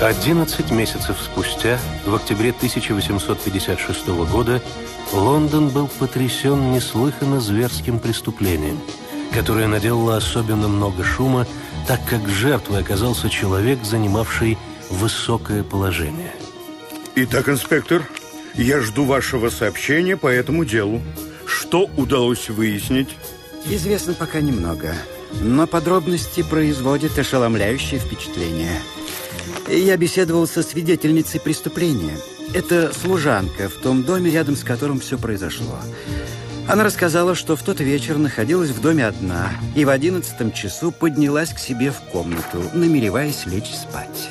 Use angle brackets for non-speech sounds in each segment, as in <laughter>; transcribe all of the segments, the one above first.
11 месяцев спустя, в октябре 1856 года, Лондон был потрясен неслыханно зверским преступлением, которое наделало особенно много шума, так как жертвой оказался человек, занимавший высокое положение. Итак, инспектор, я жду вашего сообщения по этому делу. Что удалось выяснить? Известно пока немного, но подробности производят ошеломляющее впечатление. Я беседовал со свидетельницей преступления. Это служанка в том доме, рядом с которым все произошло. Она рассказала, что в тот вечер находилась в доме одна и в одиннадцатом часу поднялась к себе в комнату, намереваясь лечь спать.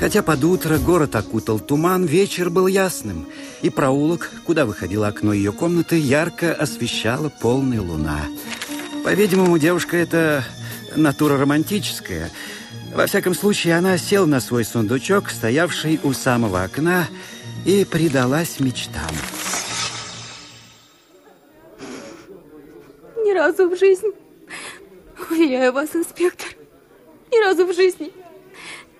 Хотя под утро город окутал туман, вечер был ясным, и проулок, куда выходило окно ее комнаты, ярко освещала полная луна. По-видимому, девушка эта натура романтическая – во всяком случае, она села на свой сундучок, стоявший у самого окна, и предалась мечтам. Ни разу в жизни, уверяю вас, инспектор, ни разу в жизни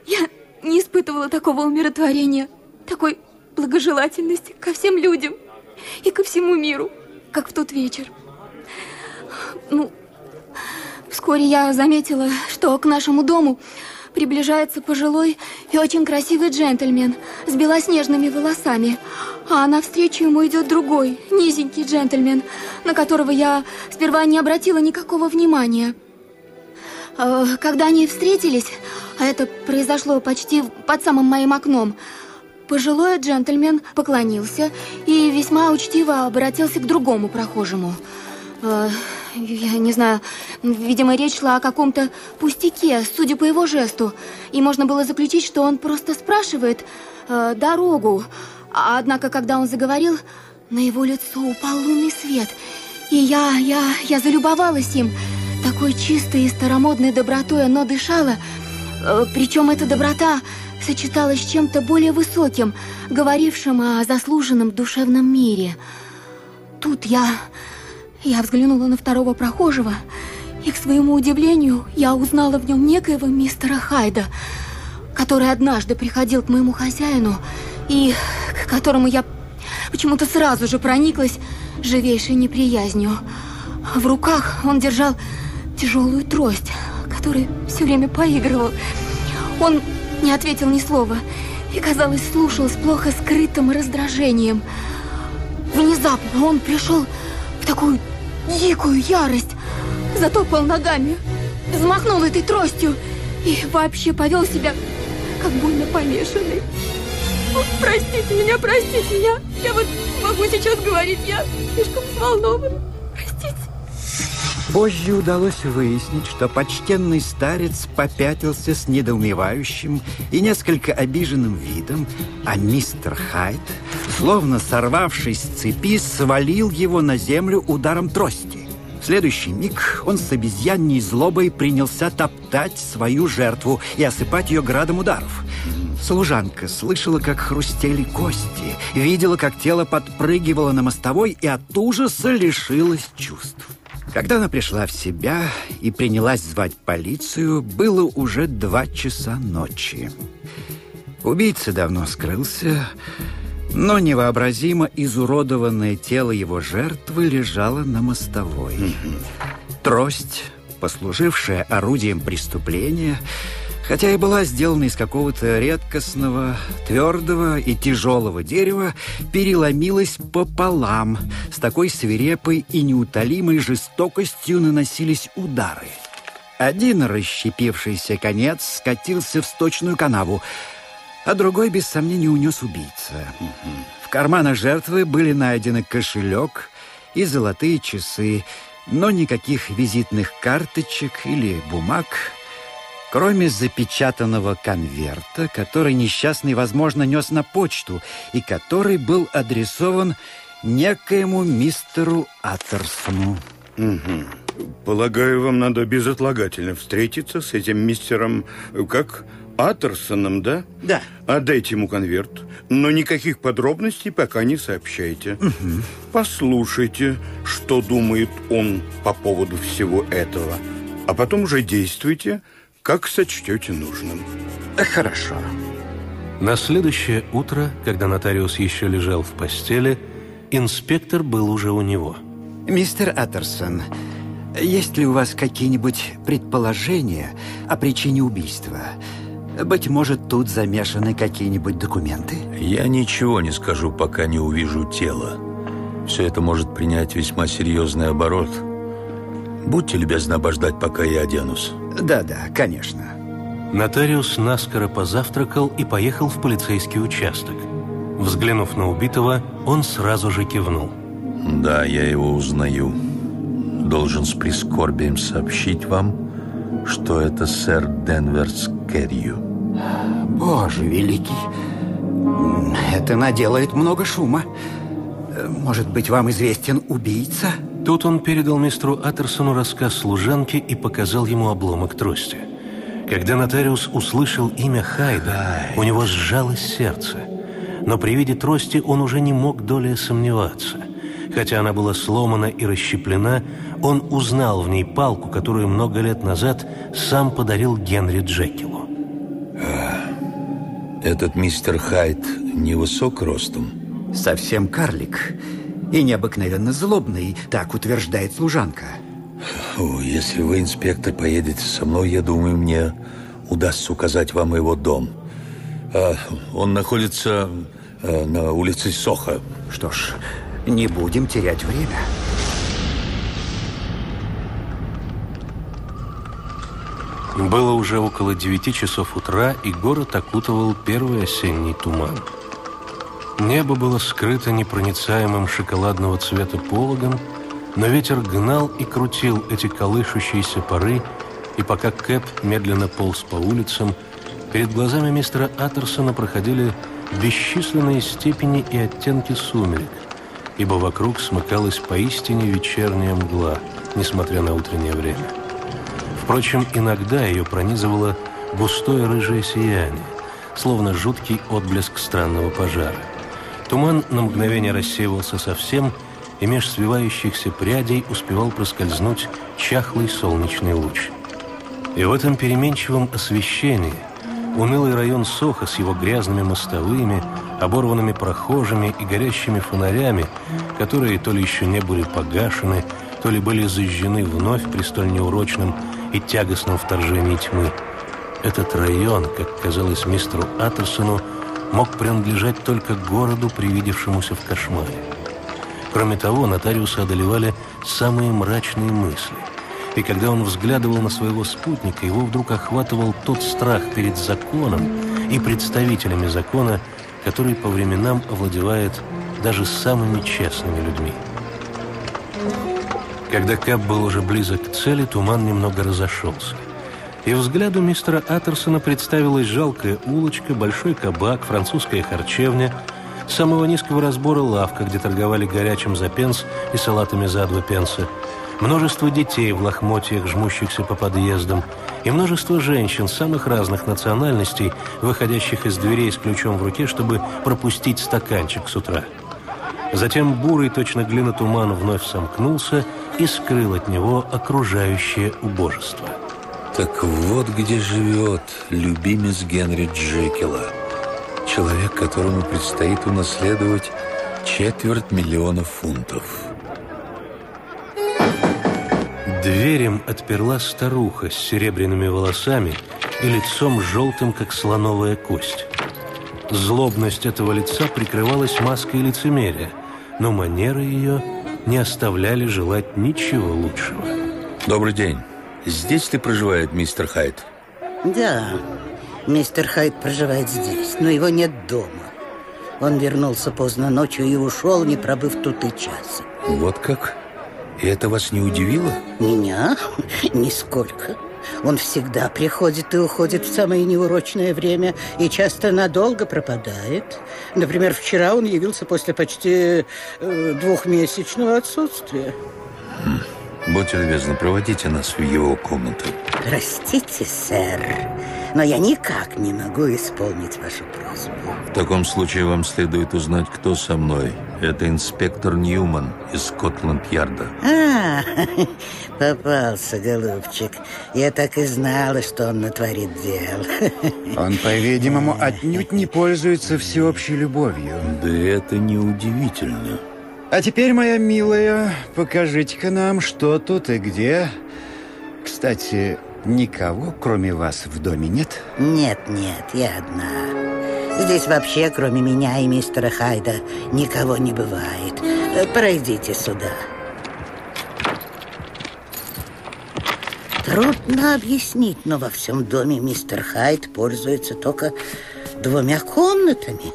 я не испытывала такого умиротворения, такой благожелательности ко всем людям и ко всему миру, как в тот вечер. Ну, Вскоре я заметила, что к нашему дому приближается пожилой и очень красивый джентльмен с белоснежными волосами. А навстречу ему идет другой, низенький джентльмен, на которого я сперва не обратила никакого внимания. А, когда они встретились, а это произошло почти под самым моим окном, пожилой джентльмен поклонился и весьма учтиво обратился к другому прохожему – Э, я не знаю, видимо, речь шла о каком-то пустяке, судя по его жесту. И можно было заключить, что он просто спрашивает э, дорогу. Однако, когда он заговорил, на его лицо упал лунный свет. И я, я, я залюбовалась им. Такой чистой и старомодной добротой оно дышало. Э, причем эта доброта сочеталась с чем-то более высоким, говорившим о заслуженном душевном мире. Тут я я взглянула на второго прохожего, и, к своему удивлению, я узнала в нем некоего мистера Хайда, который однажды приходил к моему хозяину, и к которому я почему-то сразу же прониклась живейшей неприязнью. В руках он держал тяжелую трость, которой все время поигрывал. Он не ответил ни слова и, казалось, слушал с плохо скрытым раздражением. Внезапно он пришел в такую дикую ярость. Затопал ногами, взмахнул этой тростью и вообще повел себя, как больно помешанный. Простите меня, простите меня. Я вот могу сейчас говорить, я слишком взволнована. Простите. Позже удалось выяснить, что почтенный старец попятился с недоумевающим и несколько обиженным видом, а мистер Хайт, словно сорвавшись с цепи, свалил его на землю ударом трости. В следующий миг он с обезьянней злобой принялся топтать свою жертву и осыпать ее градом ударов. Служанка слышала, как хрустели кости, видела, как тело подпрыгивало на мостовой и от ужаса лишилась чувств. Когда она пришла в себя и принялась звать полицию, было уже два часа ночи. Убийца давно скрылся, но невообразимо изуродованное тело его жертвы лежало на мостовой. Трость, послужившая орудием преступления, хотя и была сделана из какого-то редкостного, твердого и тяжелого дерева, переломилась пополам. С такой свирепой и неутолимой жестокостью наносились удары. Один расщепившийся конец скатился в сточную канаву, а другой, без сомнения, унес убийца. В карманах жертвы были найдены кошелек и золотые часы, но никаких визитных карточек или бумаг – Кроме запечатанного конверта, который несчастный, возможно, нес на почту и который был адресован некоему мистеру Аттерсону. Угу. Полагаю, вам надо безотлагательно встретиться с этим мистером, как, Аттерсоном, да? Да. Отдайте ему конверт, но никаких подробностей пока не сообщайте. Угу. Послушайте, что думает он по поводу всего этого, а потом уже действуйте, как сочтете нужным. Хорошо. Хорошо. На следующее утро, когда нотариус еще лежал в постели, инспектор был уже у него. Мистер Аттерсон, есть ли у вас какие-нибудь предположения о причине убийства? Быть может, тут замешаны какие-нибудь документы? Я ничего не скажу, пока не увижу тело. Все это может принять весьма серьезный оборот. Будьте любезны обождать, пока я оденусь. Да-да, конечно. Нотариус наскоро позавтракал и поехал в полицейский участок. Взглянув на убитого, он сразу же кивнул. Да, я его узнаю. Должен с прискорбием сообщить вам, что это сэр Денверс Керрию. Боже великий, это наделает много шума. Может быть, вам известен убийца? Тут он передал мистеру Аттерсону рассказ служанки и показал ему обломок трости. Когда нотариус услышал имя Хайда, у него сжалось сердце. Но при виде трости он уже не мог долей сомневаться. Хотя она была сломана и расщеплена, он узнал в ней палку, которую много лет назад сам подарил Генри Джекилу. Этот мистер Хайд невысок ростом? Совсем карлик. И необыкновенно злобный, так утверждает служанка. О, если вы, инспектор, поедете со мной, я думаю, мне удастся указать вам его дом. А, он находится а, на улице Соха. Что ж, не будем терять время. Было уже около девяти часов утра, и город окутывал первый осенний туман. Небо было скрыто непроницаемым шоколадного цвета пологом, но ветер гнал и крутил эти колышущиеся пары, и пока Кэп медленно полз по улицам, перед глазами мистера Аттерсона проходили бесчисленные степени и оттенки сумерек, ибо вокруг смыкалась поистине вечерняя мгла, несмотря на утреннее время. Впрочем, иногда ее пронизывало густое рыжее сияние, словно жуткий отблеск странного пожара. Туман на мгновение рассеивался совсем, и меж свивающихся прядей успевал проскользнуть чахлый солнечный луч. И в этом переменчивом освещении унылый район Соха с его грязными мостовыми, оборванными прохожими и горящими фонарями, которые то ли еще не были погашены, то ли были зажжены вновь при столь неурочном и тягостном вторжении тьмы. Этот район, как казалось мистеру Аттерсону, мог принадлежать только городу, привидевшемуся в кошмаре. Кроме того, нотариуса одолевали самые мрачные мысли. И когда он взглядывал на своего спутника, его вдруг охватывал тот страх перед законом и представителями закона, который по временам овладевает даже самыми честными людьми. Когда Кэп был уже близок к цели, туман немного разошелся – и взгляду мистера Аттерсона представилась жалкая улочка, большой кабак, французская харчевня, самого низкого разбора лавка, где торговали горячим за пенс и салатами за два пенса, множество детей в лохмотьях, жмущихся по подъездам, и множество женщин самых разных национальностей, выходящих из дверей с ключом в руке, чтобы пропустить стаканчик с утра. Затем бурый, точно глина туман, вновь сомкнулся и скрыл от него окружающее убожество. Так вот где живет любимец Генри Джекила. Человек, которому предстоит унаследовать четверть миллиона фунтов. Дверем отперла старуха с серебряными волосами и лицом желтым, как слоновая кость. Злобность этого лица прикрывалась маской лицемерия, но манеры ее не оставляли желать ничего лучшего. Добрый день. Здесь ли проживает мистер Хайт? Да, мистер Хайт проживает здесь, но его нет дома. Он вернулся поздно ночью и ушел, не пробыв тут и часа. Вот как? И это вас не удивило? Меня? <laughs> Нисколько. Он всегда приходит и уходит в самое неурочное время и часто надолго пропадает. Например, вчера он явился после почти э, двухмесячного отсутствия. Будьте любезны, проводите нас в его комнату. Простите, сэр, но я никак не могу исполнить вашу просьбу. В таком случае вам следует узнать, кто со мной Это инспектор Ньюман из Скотланд-Ярда. А, <laughs> попался, голубчик. Я так и знала, что он натворит дел. <laughs> Он, по-видимому, отнюдь не пользуется всеобщей любовью. Да это неудивительно. А теперь, моя милая, покажите-ка нам, что тут и где. Кстати, никого, кроме вас, в доме нет? Нет, нет, я одна. Здесь вообще, кроме меня и мистера Хайда, никого не бывает. Э, пройдите сюда. Трудно объяснить, но во всем доме мистер Хайд пользуется только двумя комнатами.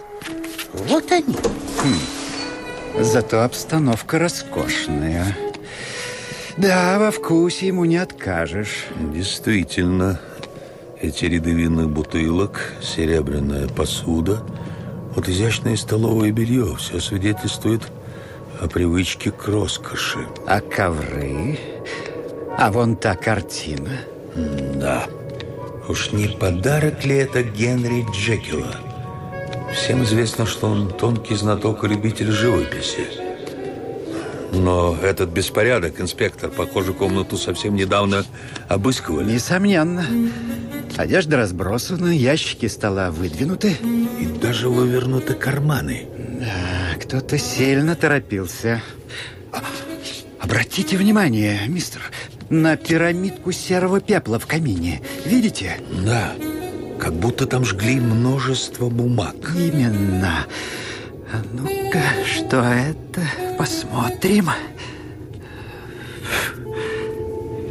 Вот они. Хм. Зато обстановка роскошная. Да, во вкусе ему не откажешь. Действительно, эти ряды винных бутылок, серебряная посуда, вот изящное столовое белье все свидетельствует о привычке к роскоши. А ковры? А вон та картина? Да. Уж не подарок ли это Генри Джекила? Всем известно, что он тонкий знаток и любитель живописи. Но этот беспорядок, инспектор, похоже, комнату совсем недавно обыскивали. Несомненно. Одежда разбросана, ящики стола выдвинуты. И даже вывернуты карманы. Да, кто-то сильно торопился. А, обратите внимание, мистер, на пирамидку серого пепла в камине. Видите? Да, как будто там жгли множество бумаг. Именно. А ну-ка, что это? Посмотрим.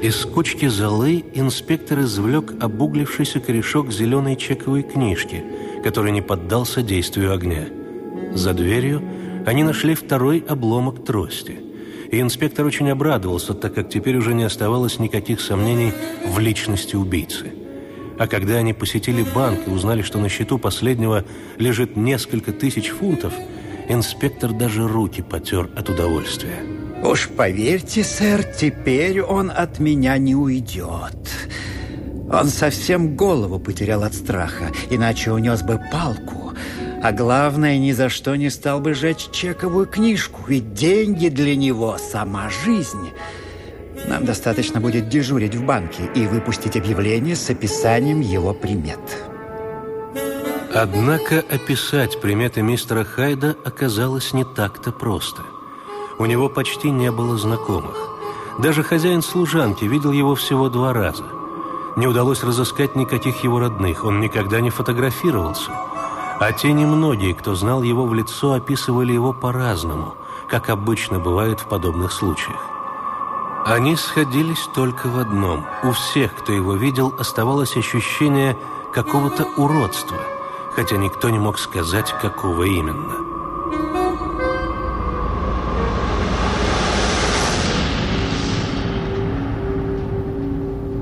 Из кучки золы инспектор извлек обуглившийся корешок зеленой чековой книжки, который не поддался действию огня. За дверью они нашли второй обломок трости. И инспектор очень обрадовался, так как теперь уже не оставалось никаких сомнений в личности убийцы. А когда они посетили банк и узнали, что на счету последнего лежит несколько тысяч фунтов, инспектор даже руки потер от удовольствия. Уж поверьте, сэр, теперь он от меня не уйдет. Он совсем голову потерял от страха, иначе унес бы палку. А главное, ни за что не стал бы жечь чековую книжку, ведь деньги для него – сама жизнь. Нам достаточно будет дежурить в банке и выпустить объявление с описанием его примет. Однако описать приметы мистера Хайда оказалось не так-то просто – у него почти не было знакомых. Даже хозяин служанки видел его всего два раза. Не удалось разыскать никаких его родных, он никогда не фотографировался. А те немногие, кто знал его в лицо, описывали его по-разному, как обычно бывает в подобных случаях. Они сходились только в одном. У всех, кто его видел, оставалось ощущение какого-то уродства, хотя никто не мог сказать, какого именно.